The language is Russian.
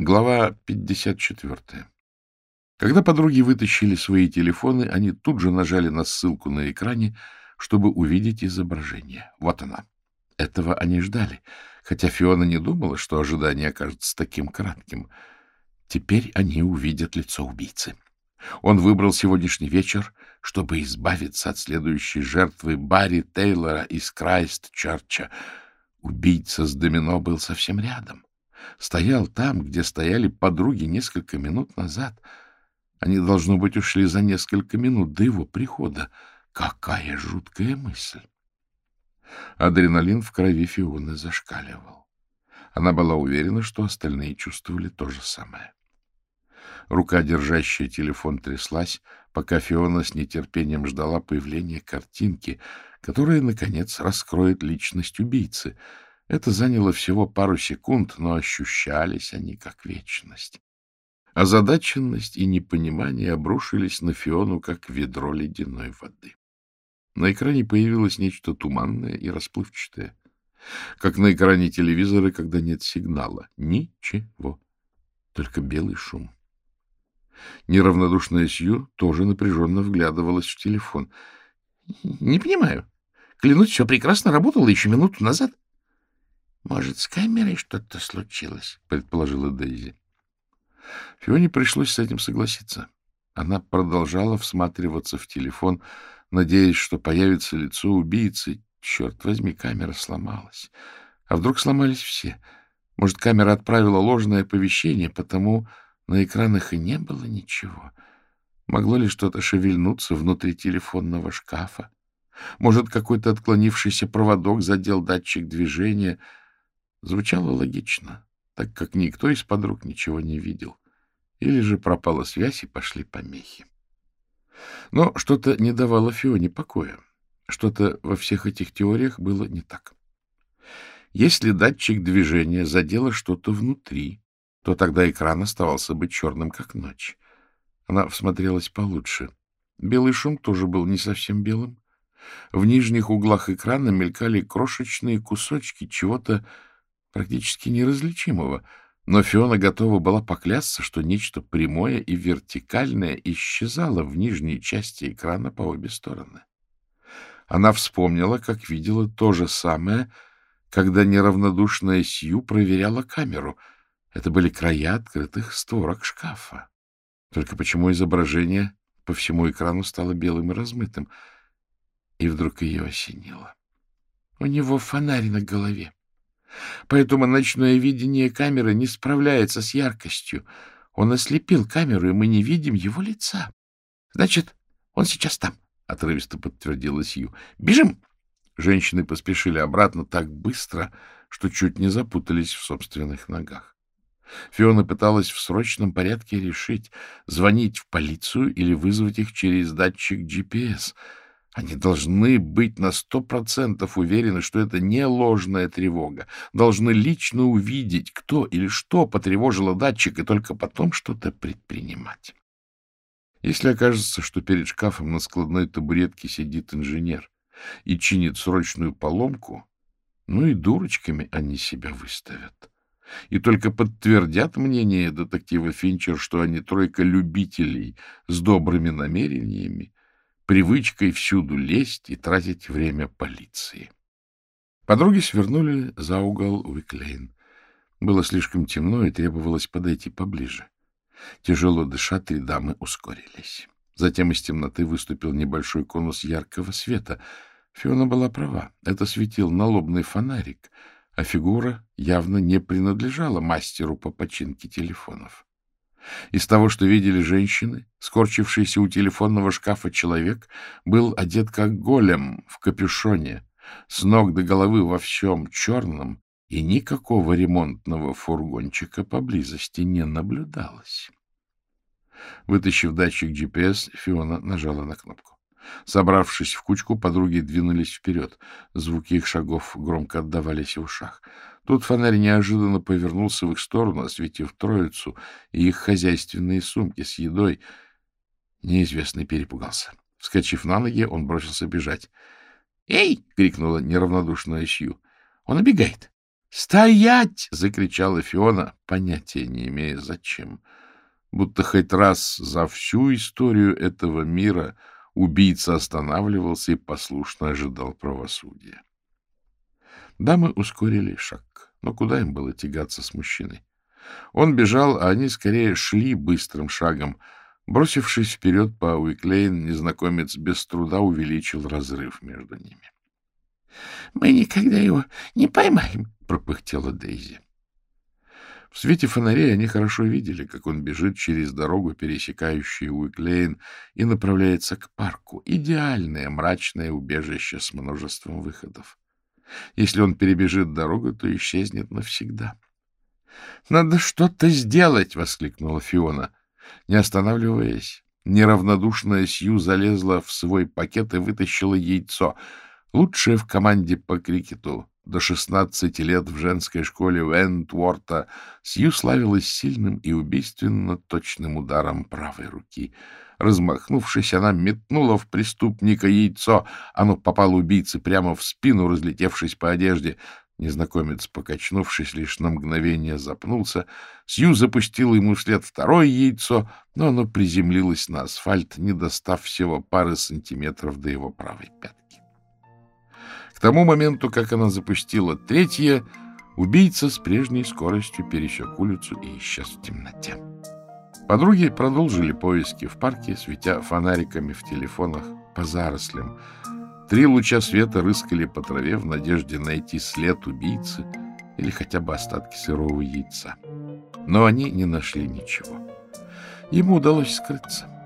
Глава 54. Когда подруги вытащили свои телефоны, они тут же нажали на ссылку на экране, чтобы увидеть изображение. Вот она. Этого они ждали, хотя Фиона не думала, что ожидание окажется таким кратким. Теперь они увидят лицо убийцы. Он выбрал сегодняшний вечер, чтобы избавиться от следующей жертвы Барри Тейлора из Крайст-Чарча. Убийца с домино был совсем рядом стоял там, где стояли подруги несколько минут назад. Они, должно быть, ушли за несколько минут до его прихода. Какая жуткая мысль! Адреналин в крови Фионы зашкаливал. Она была уверена, что остальные чувствовали то же самое. Рука, держащая телефон, тряслась, пока Фиона с нетерпением ждала появления картинки, которая, наконец, раскроет личность убийцы — это заняло всего пару секунд, но ощущались они как вечность. Озадаченность и непонимание обрушились на Фиону, как ведро ледяной воды. На экране появилось нечто туманное и расплывчатое, как на экране телевизора, когда нет сигнала. Ничего, только белый шум. Неравнодушная Сью тоже напряженно вглядывалась в телефон. — Не понимаю. Клянусь, все прекрасно работало еще минуту назад. —— Может, с камерой что-то случилось? — предположила Дейзи. Фионе пришлось с этим согласиться. Она продолжала всматриваться в телефон, надеясь, что появится лицо убийцы. Черт возьми, камера сломалась. А вдруг сломались все? Может, камера отправила ложное оповещение, потому на экранах и не было ничего? Могло ли что-то шевельнуться внутри телефонного шкафа? Может, какой-то отклонившийся проводок задел датчик движения — Звучало логично, так как никто из подруг ничего не видел. Или же пропала связь и пошли помехи. Но что-то не давало Фионе покоя. Что-то во всех этих теориях было не так. Если датчик движения задело что-то внутри, то тогда экран оставался бы черным, как ночь. Она всмотрелась получше. Белый шум тоже был не совсем белым. В нижних углах экрана мелькали крошечные кусочки чего-то практически неразличимого, но Фиона готова была поклясться, что нечто прямое и вертикальное исчезало в нижней части экрана по обе стороны. Она вспомнила, как видела то же самое, когда неравнодушная Сью проверяла камеру. Это были края открытых створок шкафа. Только почему изображение по всему экрану стало белым и размытым? И вдруг ее осенило. У него фонарь на голове. Поэтому ночное видение камеры не справляется с яркостью. Он ослепил камеру, и мы не видим его лица. Значит, он сейчас там, — отрывисто подтвердила Сью. — Бежим! Женщины поспешили обратно так быстро, что чуть не запутались в собственных ногах. Фиона пыталась в срочном порядке решить, звонить в полицию или вызвать их через датчик GPS — они должны быть на сто процентов уверены, что это не ложная тревога. Должны лично увидеть, кто или что потревожило датчик, и только потом что-то предпринимать. Если окажется, что перед шкафом на складной табуретке сидит инженер и чинит срочную поломку, ну и дурочками они себя выставят. И только подтвердят мнение детектива Финчер, что они тройка любителей с добрыми намерениями, привычкой всюду лезть и тратить время полиции. Подруги свернули за угол Уиклейн. Было слишком темно, и требовалось подойти поближе. Тяжело дыша, три дамы ускорились. Затем из темноты выступил небольшой конус яркого света. Фиона была права. Это светил налобный фонарик, а фигура явно не принадлежала мастеру по починке телефонов. Из того, что видели женщины, скорчившийся у телефонного шкафа человек был одет как голем в капюшоне, с ног до головы во всем черном, и никакого ремонтного фургончика поблизости не наблюдалось. Вытащив датчик GPS, Фиона нажала на кнопку. Собравшись в кучку, подруги двинулись вперед. Звуки их шагов громко отдавались в ушах. Тут фонарь неожиданно повернулся в их сторону, осветив троицу и их хозяйственные сумки с едой. Неизвестный перепугался. Вскочив на ноги, он бросился бежать. «Эй!» — крикнула неравнодушная Сью. «Он убегает! «Стоять!» — закричала Фиона, понятия не имея зачем. Будто хоть раз за всю историю этого мира убийца останавливался и послушно ожидал правосудия. Дамы ускорили шаг, но куда им было тягаться с мужчиной? Он бежал, а они скорее шли быстрым шагом. Бросившись вперед по Уиклейн, незнакомец без труда увеличил разрыв между ними. — Мы никогда его не поймаем, — пропыхтела Дейзи. В свете фонарей они хорошо видели, как он бежит через дорогу, пересекающую Уиклейн, и направляется к парку. Идеальное мрачное убежище с множеством выходов. Если он перебежит дорогу, то исчезнет навсегда. — Надо что-то сделать! — воскликнула Фиона. Не останавливаясь, неравнодушная Сью залезла в свой пакет и вытащила яйцо. Лучшее в команде по крикету. До шестнадцати лет в женской школе Вентворта Сью славилась сильным и убийственно точным ударом правой руки — Размахнувшись, она метнула в преступника яйцо. Оно попало убийце прямо в спину, разлетевшись по одежде. Незнакомец, покачнувшись, лишь на мгновение запнулся. Сью запустила ему вслед второе яйцо, но оно приземлилось на асфальт, не достав всего пары сантиметров до его правой пятки. К тому моменту, как она запустила третье, убийца с прежней скоростью пересек улицу и исчез в темноте. Подруги продолжили поиски в парке, светя фонариками в телефонах по зарослям. Три луча света рыскали по траве в надежде найти след убийцы или хотя бы остатки сырого яйца. Но они не нашли ничего. Ему удалось скрыться.